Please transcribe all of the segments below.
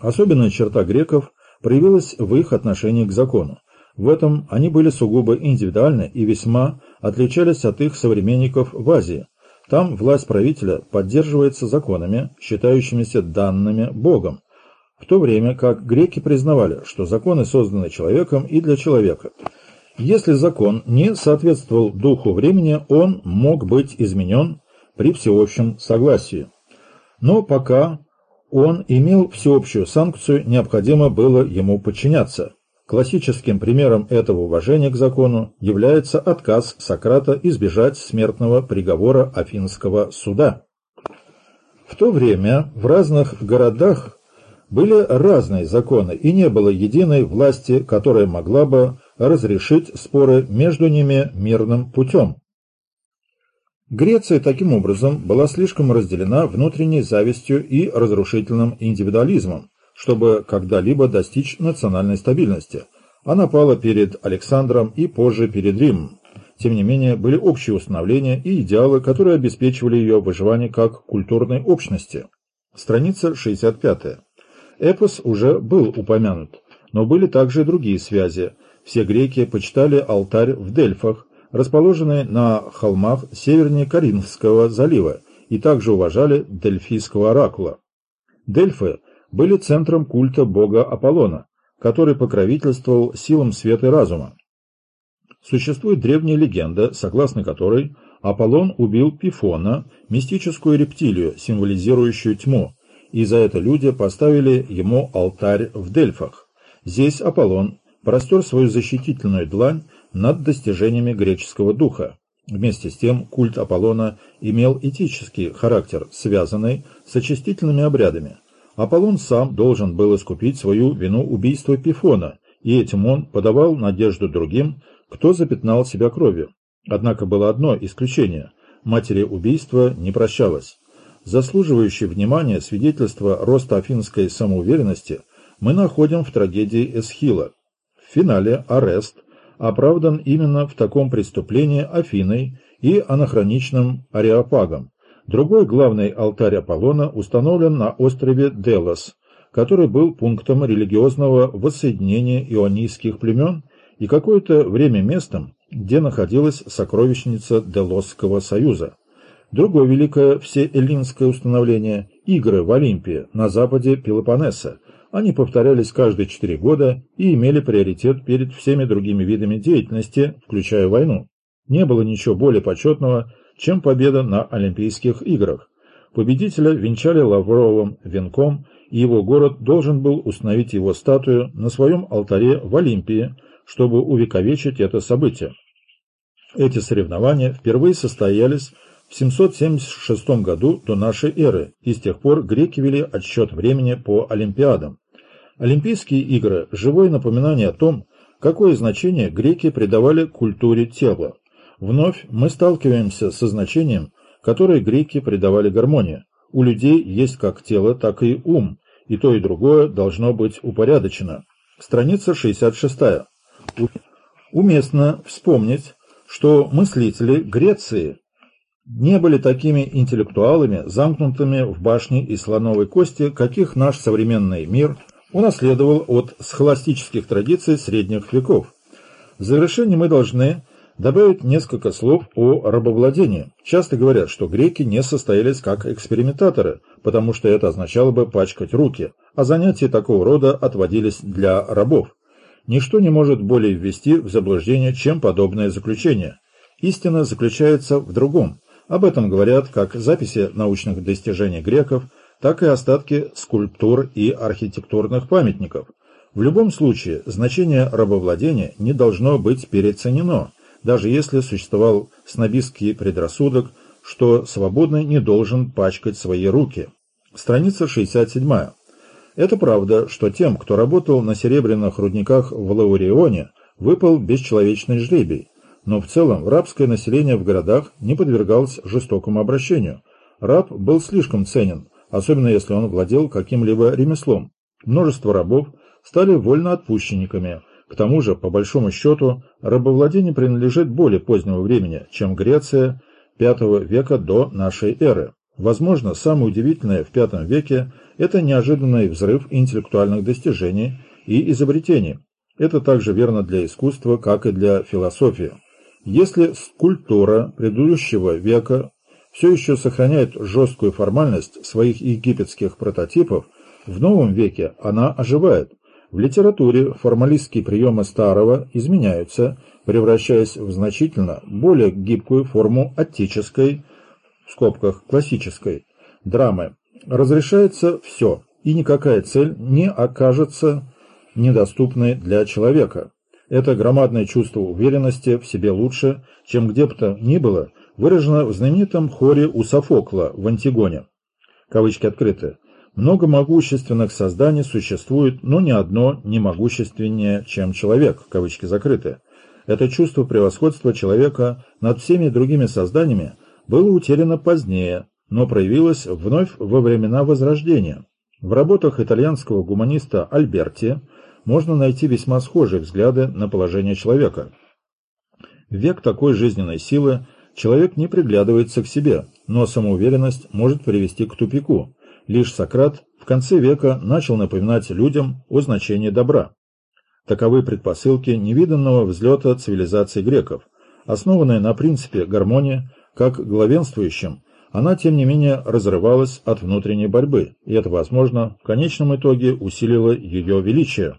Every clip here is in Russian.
Особенная черта греков проявилась в их отношении к закону. В этом они были сугубо индивидуальны и весьма отличались от их современников в Азии. Там власть правителя поддерживается законами, считающимися данными Богом, в то время как греки признавали, что законы созданы человеком и для человека. Если закон не соответствовал духу времени, он мог быть изменен при всеобщем согласии. Но пока он имел всеобщую санкцию, необходимо было ему подчиняться. Классическим примером этого уважения к закону является отказ Сократа избежать смертного приговора Афинского суда. В то время в разных городах были разные законы, и не было единой власти, которая могла бы разрешить споры между ними мирным путем. Греция таким образом была слишком разделена внутренней завистью и разрушительным индивидуализмом, чтобы когда-либо достичь национальной стабильности. Она пала перед Александром и позже перед Римом. Тем не менее, были общие установления и идеалы, которые обеспечивали ее выживание как культурной общности. Страница 65. Эпос уже был упомянут, но были также и другие связи. Все греки почитали алтарь в Дельфах, расположенный на холмах севернее Каринфского залива, и также уважали Дельфийского оракула. Дельфы были центром культа бога Аполлона, который покровительствовал силам света и разума. Существует древняя легенда, согласно которой Аполлон убил Пифона, мистическую рептилию, символизирующую тьму, и за это люди поставили ему алтарь в Дельфах. Здесь Аполлон простер свою защитительную длань над достижениями греческого духа. Вместе с тем культ Аполлона имел этический характер, связанный с очистительными обрядами. Аполлон сам должен был искупить свою вину убийства Пифона, и этим он подавал надежду другим, кто запятнал себя кровью. Однако было одно исключение – матери убийства не прощалось. Заслуживающее внимания свидетельство роста афинской самоуверенности мы находим в трагедии Эсхила. В финале Арест оправдан именно в таком преступлении Афиной и анахроничным Ареопагом, Другой главный алтарь Аполлона установлен на острове Делос, который был пунктом религиозного воссоединения ионийских племен и какое-то время местом, где находилась сокровищница Делосского союза. Другое великое всеэллинское установление – игры в Олимпии на западе Пелопоннеса. Они повторялись каждые четыре года и имели приоритет перед всеми другими видами деятельности, включая войну. Не было ничего более почетного, чем победа на Олимпийских играх. Победителя венчали лавровым венком, и его город должен был установить его статую на своем алтаре в Олимпии, чтобы увековечить это событие. Эти соревнования впервые состоялись в 776 году до нашей эры, и с тех пор греки вели отсчет времени по Олимпиадам. Олимпийские игры – живое напоминание о том, какое значение греки придавали культуре тела. Вновь мы сталкиваемся со значением, которое греки придавали гармонии. У людей есть как тело, так и ум, и то и другое должно быть упорядочено. Страница 66. Уместно вспомнить, что мыслители Греции не были такими интеллектуалами, замкнутыми в башне из слоновой кости, каких наш современный мир унаследовал от схоластических традиций средних веков. В завершении мы должны Добавить несколько слов о рабовладении. Часто говорят, что греки не состоялись как экспериментаторы, потому что это означало бы пачкать руки, а занятия такого рода отводились для рабов. Ничто не может более ввести в заблуждение, чем подобное заключение. Истина заключается в другом. Об этом говорят как записи научных достижений греков, так и остатки скульптур и архитектурных памятников. В любом случае, значение рабовладения не должно быть переоценено – даже если существовал снобистский предрассудок, что свободный не должен пачкать свои руки. Страница 67. Это правда, что тем, кто работал на серебряных рудниках в Лаурионе, выпал бесчеловечный жребий, но в целом рабское население в городах не подвергалось жестокому обращению. Раб был слишком ценен, особенно если он владел каким-либо ремеслом. Множество рабов стали вольноотпущенниками, к тому же, по большому счету, рабовладение принадлежит более позднего времени, чем Греция V века до нашей эры. Возможно, самое удивительное в V веке – это неожиданный взрыв интеллектуальных достижений и изобретений. Это также верно для искусства, как и для философии. Если скульптура предыдущего века все еще сохраняет жесткую формальность своих египетских прототипов, в новом веке она оживает. В литературе формалистские приемы старого изменяются, превращаясь в значительно более гибкую форму аттической, в скобках классической, драмы. Разрешается все, и никакая цель не окажется недоступной для человека. Это громадное чувство уверенности в себе лучше, чем где бы то ни было, выражено в знаменитом хоре у Софокла в Антигоне. Кавычки открыты. Много могущественных созданий существует, но ни одно не могущественнее, чем человек, кавычки закрыты. Это чувство превосходства человека над всеми другими созданиями было утеряно позднее, но проявилось вновь во времена Возрождения. В работах итальянского гуманиста Альберти можно найти весьма схожие взгляды на положение человека. В век такой жизненной силы человек не приглядывается к себе, но самоуверенность может привести к тупику. Лишь Сократ в конце века начал напоминать людям о значении добра. Таковы предпосылки невиданного взлета цивилизации греков. Основанная на принципе гармонии, как главенствующем, она, тем не менее, разрывалась от внутренней борьбы, и это, возможно, в конечном итоге усилило ее величие.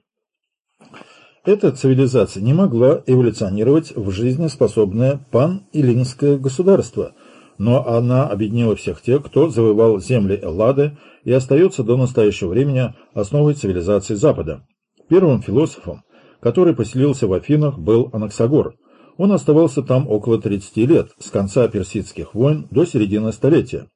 Эта цивилизация не могла эволюционировать в жизнеспособное пан-илинское государство, но она объединила всех тех, кто завоевал земли Эллады и остается до настоящего времени основой цивилизации Запада. Первым философом, который поселился в Афинах, был Анаксагор. Он оставался там около 30 лет, с конца персидских войн до середины столетия.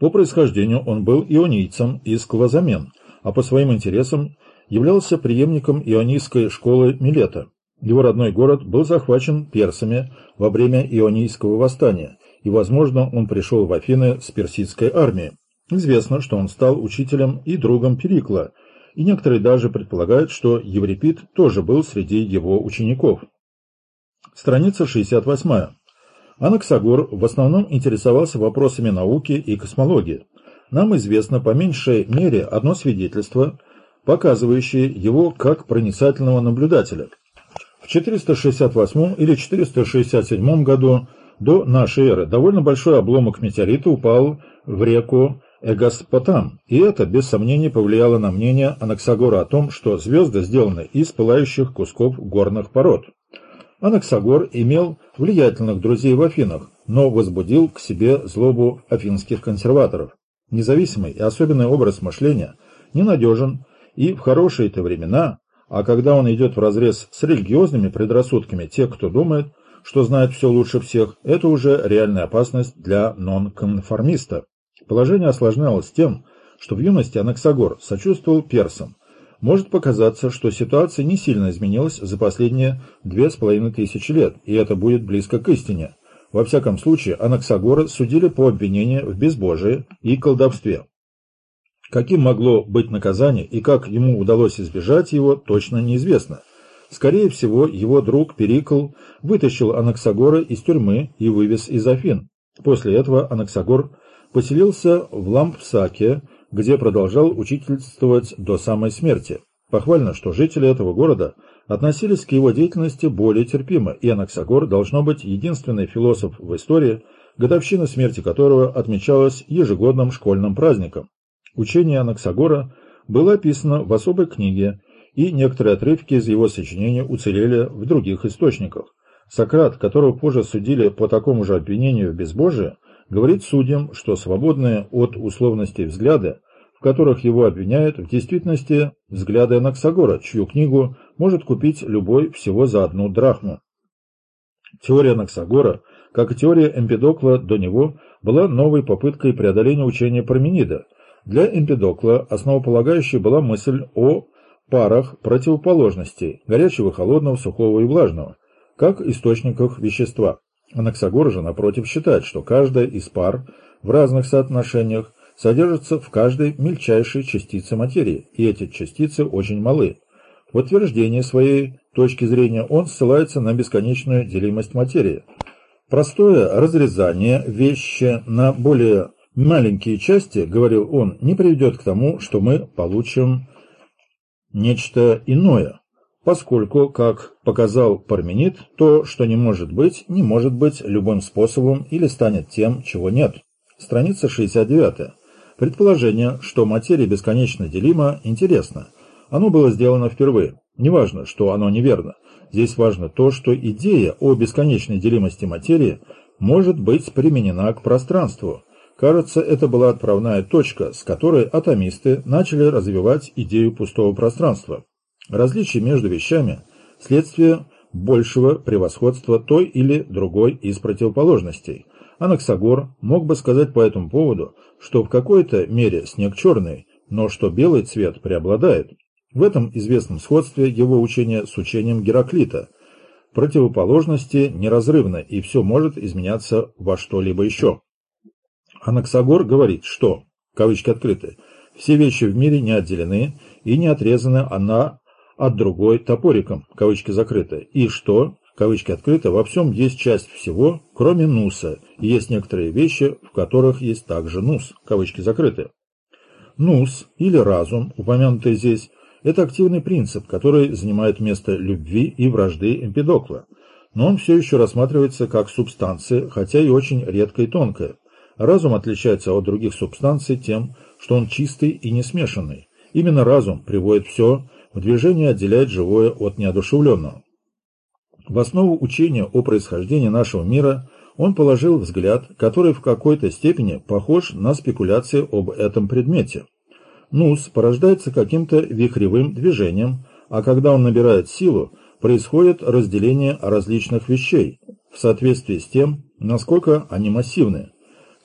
По происхождению он был ионийцем из Клазамен, а по своим интересам являлся преемником ионийской школы Милета. Его родной город был захвачен персами во время ионийского восстания, и, возможно, он пришел в Афины с персидской армией. Известно, что он стал учителем и другом Перикла, и некоторые даже предполагают, что Еврипид тоже был среди его учеников. Страница 68. Анаксагор в основном интересовался вопросами науки и космологии. Нам известно по меньшей мере одно свидетельство, показывающие его как проницательного наблюдателя. В 468 или 467 году до нашей эры довольно большой обломок метеорита упал в реку Эгоспотам, и это, без сомнений, повлияло на мнение Анаксагора о том, что звезды сделаны из пылающих кусков горных пород. Анаксагор имел влиятельных друзей в Афинах, но возбудил к себе злобу афинских консерваторов. Независимый и особенный образ мышления ненадежен и в хорошие-то времена, а когда он идет вразрез с религиозными предрассудками тех, кто думает, что знает все лучше всех, это уже реальная опасность для нонконформиста. Положение осложнялось тем, что в юности Анаксагор сочувствовал персам. Может показаться, что ситуация не сильно изменилась за последние две с половиной тысячи лет, и это будет близко к истине. Во всяком случае, Анаксагора судили по обвинению в безбожии и колдовстве. Каким могло быть наказание и как ему удалось избежать его, точно неизвестно. Скорее всего, его друг Перикл вытащил Анаксагора из тюрьмы и вывез из Афин. После этого Анаксагор поселился в Лампсаке, где продолжал учительствовать до самой смерти. Похвально, что жители этого города относились к его деятельности более терпимо, и Анаксагор должно быть единственный философ в истории, годовщина смерти которого отмечалась ежегодным школьным праздником. Учение Анаксагора было описано в особой книге, и некоторые отрывки из его сочинения уцелели в других источниках. Сократ, которого позже судили по такому же обвинению в безбожии, говорит судьям, что свободные от условностей взгляды, в которых его обвиняют, в действительности взгляды Анаксагора, чью книгу может купить любой всего за одну драхму. Теория Анаксагора, как и теория Эмпидокла до него, была новой попыткой преодоления учения Парменида – для Эмпидокла основополагающей была мысль о парах противоположностей – горячего, холодного, сухого и влажного, как источниках вещества. Анаксагор же, напротив, считает, что каждая из пар в разных соотношениях содержится в каждой мельчайшей частице материи, и эти частицы очень малы. В утверждении своей точки зрения он ссылается на бесконечную делимость материи. Простое разрезание вещи на более Маленькие части, говорил он, не приведет к тому, что мы получим нечто иное, поскольку, как показал Парменид, то, что не может быть, не может быть любым способом или станет тем, чего нет. Страница 69. Предположение, что материя бесконечно делима, интересно. Оно было сделано впервые. Неважно, что оно неверно. Здесь важно то, что идея о бесконечной делимости материи может быть применена к пространству. Кажется, это была отправная точка, с которой атомисты начали развивать идею пустого пространства. Различие между вещами – следствие большего превосходства той или другой из противоположностей. Анаксагор мог бы сказать по этому поводу, что в какой-то мере снег черный, но что белый цвет преобладает. В этом известном сходстве его учение с учением Гераклита. Противоположности неразрывны, и все может изменяться во что-либо еще. Анаксагор говорит, что, кавычки открыты, все вещи в мире не отделены и не отрезаны одна от другой топориком, кавычки закрыты, и что, кавычки открыты, во всем есть часть всего, кроме нуса, и есть некоторые вещи, в которых есть также нус, кавычки закрыты. Нус, или разум, упомянутый здесь, это активный принцип, который занимает место любви и вражды Эмпидокла, но он все еще рассматривается как субстанция, хотя и очень редкая и тонкая. Разум отличается от других субстанций тем, что он чистый и не смешанный. Именно разум приводит все в движение отделяет живое от неодушевленного. В основу учения о происхождении нашего мира он положил взгляд, который в какой-то степени похож на спекуляции об этом предмете. Нус порождается каким-то вихревым движением, а когда он набирает силу, происходит разделение различных вещей в соответствии с тем, насколько они массивны.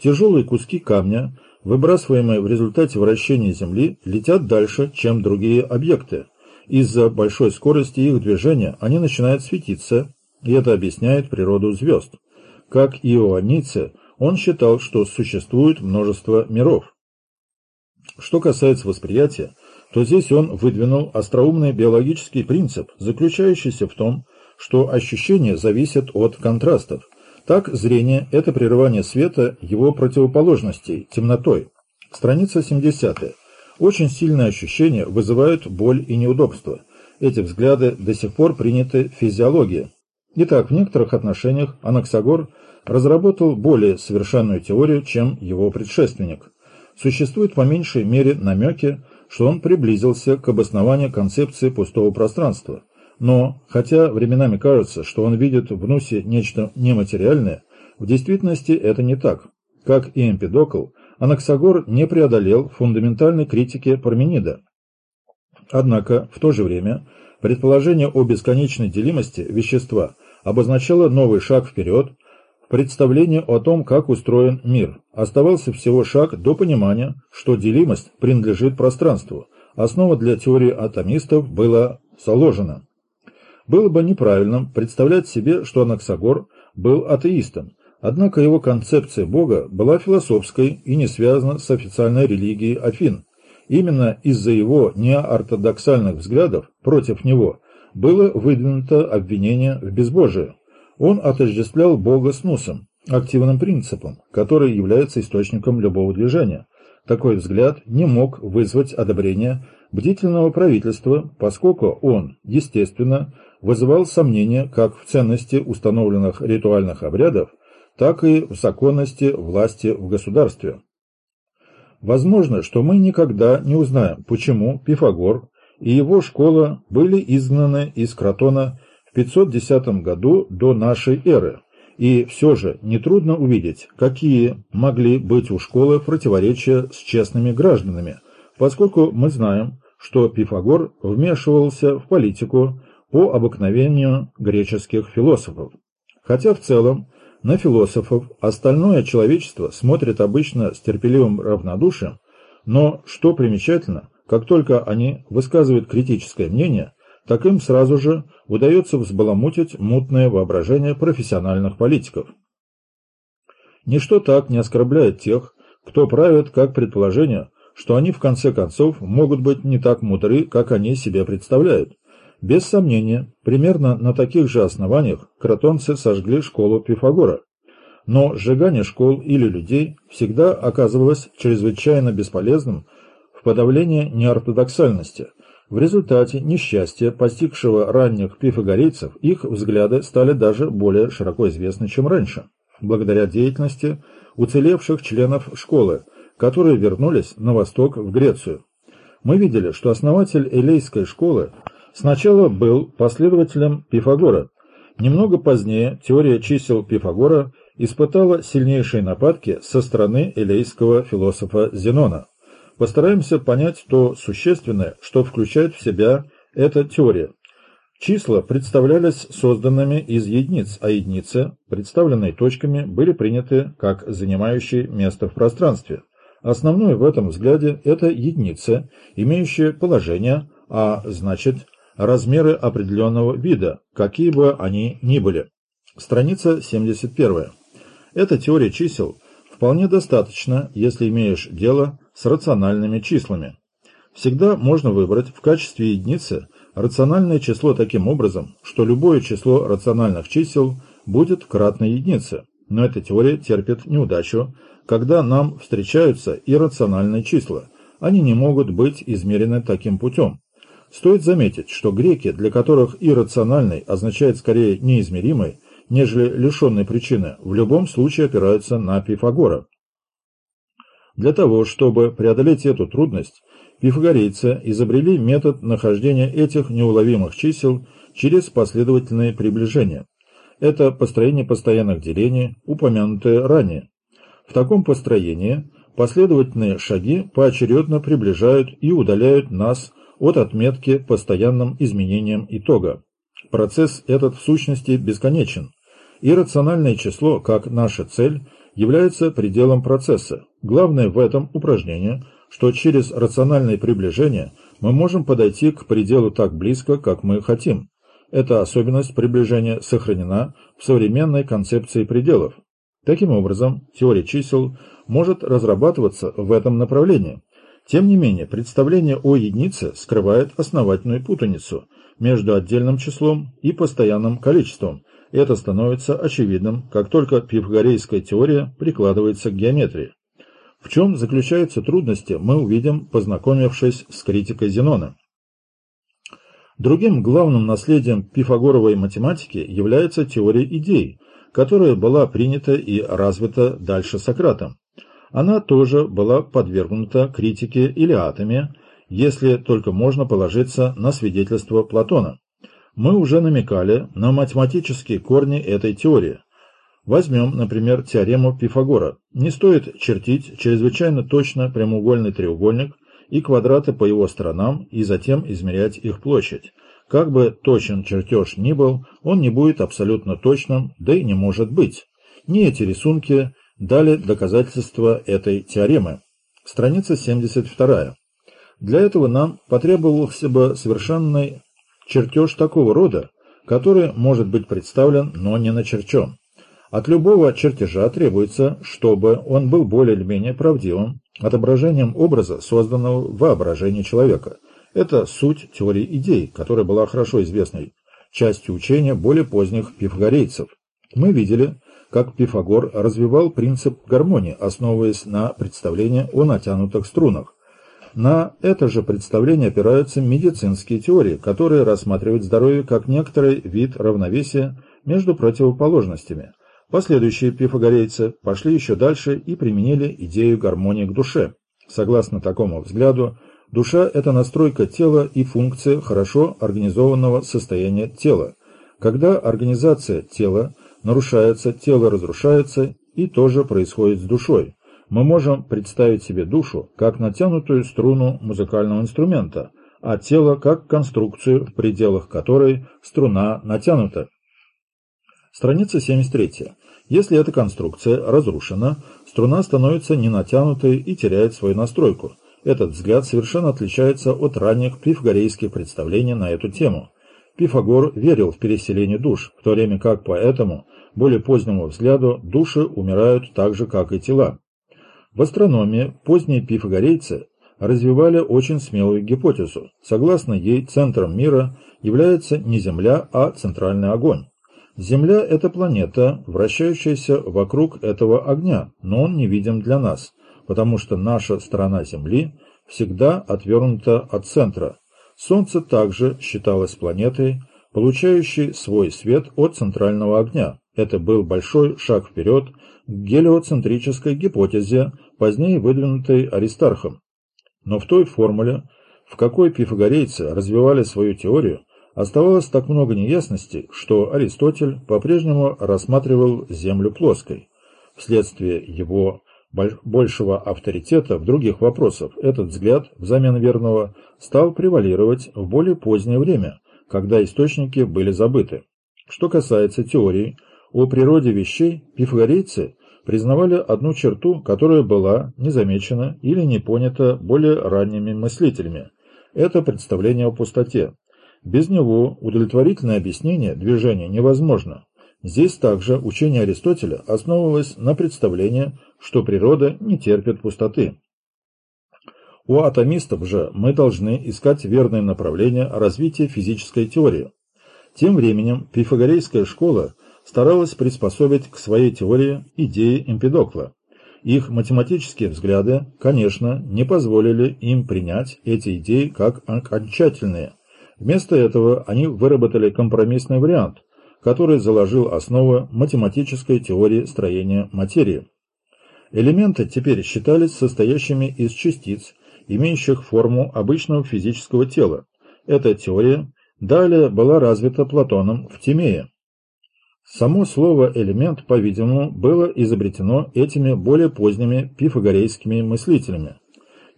Тяжелые куски камня, выбрасываемые в результате вращения Земли, летят дальше, чем другие объекты. Из-за большой скорости их движения они начинают светиться, и это объясняет природу звезд. Как иоанницы, он считал, что существует множество миров. Что касается восприятия, то здесь он выдвинул остроумный биологический принцип, заключающийся в том, что ощущения зависят от контрастов. Так, зрение – это прерывание света его противоположностей, темнотой. Страница 70. Очень сильные ощущения вызывают боль и неудобство. Эти взгляды до сих пор приняты в физиологии. Итак, в некоторых отношениях Анаксагор разработал более совершенную теорию, чем его предшественник. Существует по меньшей мере намеки, что он приблизился к обоснованию концепции пустого пространства. Но, хотя временами кажется, что он видит в Нусе нечто нематериальное, в действительности это не так. Как и Эмпидокл, Анаксагор не преодолел фундаментальной критики Парменида. Однако, в то же время, предположение о бесконечной делимости вещества обозначало новый шаг вперед в представлении о том, как устроен мир. Оставался всего шаг до понимания, что делимость принадлежит пространству. Основа для теории атомистов была заложена. Было бы неправильным представлять себе, что Анаксагор был атеистом, Однако его концепция Бога была философской и не связана с официальной религией Афин. Именно из-за его неортодоксальных взглядов против него было выдвинуто обвинение в безбожии. Он отождествлял Бога с Нусом, активным принципом, который является источником любого движения. Такой взгляд не мог вызвать одобрение бдительного правительства, поскольку он, естественно, вызывал сомнения как в ценности установленных ритуальных обрядов, так и в законности власти в государстве. Возможно, что мы никогда не узнаем, почему Пифагор и его школа были изгнаны из Кротона в 510 году до нашей эры, и все же нетрудно увидеть, какие могли быть у школы противоречия с честными гражданами, поскольку мы знаем, что Пифагор вмешивался в политику по обыкновению греческих философов. Хотя в целом на философов остальное человечество смотрит обычно с терпеливым равнодушием, но, что примечательно, как только они высказывают критическое мнение, так им сразу же удается взбаламутить мутное воображение профессиональных политиков. Ничто так не оскорбляет тех, кто правит как предположение, что они в конце концов могут быть не так мудры, как они себе представляют. Без сомнения, примерно на таких же основаниях кротонцы сожгли школу Пифагора. Но сжигание школ или людей всегда оказывалось чрезвычайно бесполезным в подавлении неортодоксальности. В результате несчастья, постигшего ранних пифагорейцев, их взгляды стали даже более широко известны, чем раньше, благодаря деятельности уцелевших членов школы, которые вернулись на восток в Грецию. Мы видели, что основатель Элейской школы сначала был последователем Пифагора. Немного позднее теория чисел Пифагора испытала сильнейшие нападки со стороны элейского философа Зенона. Постараемся понять то существенное, что включает в себя эта теория. Числа представлялись созданными из единиц, а единицы, представленные точками, были приняты как занимающие место в пространстве. Основное в этом взгляде – это единица, имеющая положение, а значит размеры определенного вида, какие бы они ни были. Страница 71. Эта теория чисел вполне достаточна, если имеешь дело с рациональными числами. Всегда можно выбрать в качестве единицы рациональное число таким образом, что любое число рациональных чисел будет кратно единице. Но эта теория терпит неудачу, когда нам встречаются иррациональные числа. Они не могут быть измерены таким путем. Стоит заметить, что греки, для которых иррациональный означает скорее неизмеримый, нежели лишенный причины, в любом случае опираются на Пифагора. Для того, чтобы преодолеть эту трудность, пифагорейцы изобрели метод нахождения этих неуловимых чисел через последовательные приближения. Это построение постоянных делений, упомянутое ранее. В таком построении последовательные шаги поочередно приближают и удаляют нас от отметки постоянным изменением итога. Процесс этот в сущности бесконечен. Иррациональное число, как наша цель, является пределом процесса. Главное в этом упражнении, что через рациональное приближение мы можем подойти к пределу так близко, как мы хотим. Эта особенность приближения сохранена в современной концепции пределов. Таким образом, теория чисел может разрабатываться в этом направлении. Тем не менее, представление о единице скрывает основательную путаницу между отдельным числом и постоянным количеством. Это становится очевидным, как только пифагорейская теория прикладывается к геометрии. В чем заключаются трудности, мы увидим, познакомившись с критикой Зенона. Другим главным наследием пифагоровой математики является теория идей, которая была принята и развита дальше Сократом. Она тоже была подвергнута критике илиатами, если только можно положиться на свидетельство Платона. Мы уже намекали на математические корни этой теории. Возьмем, например, теорему Пифагора. Не стоит чертить чрезвычайно точно прямоугольный треугольник, и квадраты по его сторонам, и затем измерять их площадь. Как бы точен чертеж ни был, он не будет абсолютно точным, да и не может быть. Не эти рисунки дали доказательства этой теоремы. Страница 72. Для этого нам потребовался бы совершенный чертеж такого рода, который может быть представлен, но не начерчен. От любого чертежа требуется, чтобы он был более или менее правдивым, отображением образа, созданного в воображении человека. Это суть теории идей, которая была хорошо известной частью учения более поздних пифагорейцев. Мы видели, как Пифагор развивал принцип гармонии, основываясь на представлении о натянутых струнах. На это же представление опираются медицинские теории, которые рассматривают здоровье как некоторый вид равновесия между противоположностями – Последующие пифагорейцы пошли еще дальше и применили идею гармонии к душе. Согласно такому взгляду, душа – это настройка тела и функция хорошо организованного состояния тела. Когда организация тела нарушается, тело разрушается и тоже происходит с душой. Мы можем представить себе душу как натянутую струну музыкального инструмента, а тело как конструкцию, в пределах которой струна натянута. Страница 73. Если эта конструкция разрушена, струна становится ненатянутой и теряет свою настройку. Этот взгляд совершенно отличается от ранних пифагорейских представлений на эту тему. Пифагор верил в переселение душ, в то время как по этому, более позднему взгляду, души умирают так же, как и тела. В астрономии поздние пифагорейцы развивали очень смелую гипотезу. Согласно ей, центром мира является не Земля, а центральный огонь. Земля – это планета, вращающаяся вокруг этого огня, но он невидим для нас, потому что наша сторона Земли всегда отвернута от центра. Солнце также считалось планетой, получающей свой свет от центрального огня. Это был большой шаг вперед к гелиоцентрической гипотезе, позднее выдвинутой Аристархом. Но в той формуле, в какой пифагорейцы развивали свою теорию, оставалось так много неясностей, что Аристотель по-прежнему рассматривал Землю плоской. Вследствие его большего авторитета в других вопросах этот взгляд, взамен верного, стал превалировать в более позднее время, когда источники были забыты. Что касается теории о природе вещей, пифагорейцы признавали одну черту, которая была не замечена или не понята более ранними мыслителями. Это представление о пустоте. Без него удовлетворительное объяснение движения невозможно. Здесь также учение Аристотеля основывалось на представлении, что природа не терпит пустоты. У атомистов же мы должны искать верное направление развития физической теории. Тем временем пифагорейская школа старалась приспособить к своей теории идеи Эмпидокла. Их математические взгляды, конечно, не позволили им принять эти идеи как окончательные. Вместо этого они выработали компромиссный вариант, который заложил основы математической теории строения материи. Элементы теперь считались состоящими из частиц, имеющих форму обычного физического тела. Эта теория далее была развита Платоном в Тимее. Само слово «элемент», по-видимому, было изобретено этими более поздними пифагорейскими мыслителями.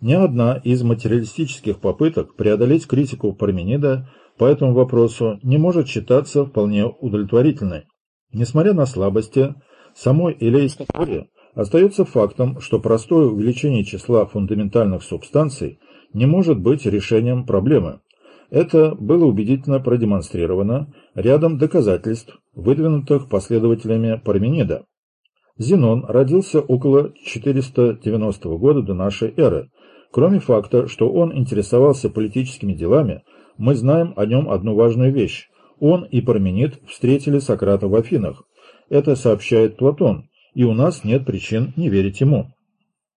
Ни одна из материалистических попыток преодолеть критику Парменида по этому вопросу не может считаться вполне удовлетворительной. Несмотря на слабости самой элейской теории, остается фактом, что простое увеличение числа фундаментальных субстанций не может быть решением проблемы. Это было убедительно продемонстрировано рядом доказательств, выдвинутых последователями Парменида. Зенон родился около 490 года до нашей эры. Кроме факта, что он интересовался политическими делами, мы знаем о нем одну важную вещь. Он и Парменид встретили Сократа в Афинах. Это сообщает Платон, и у нас нет причин не верить ему.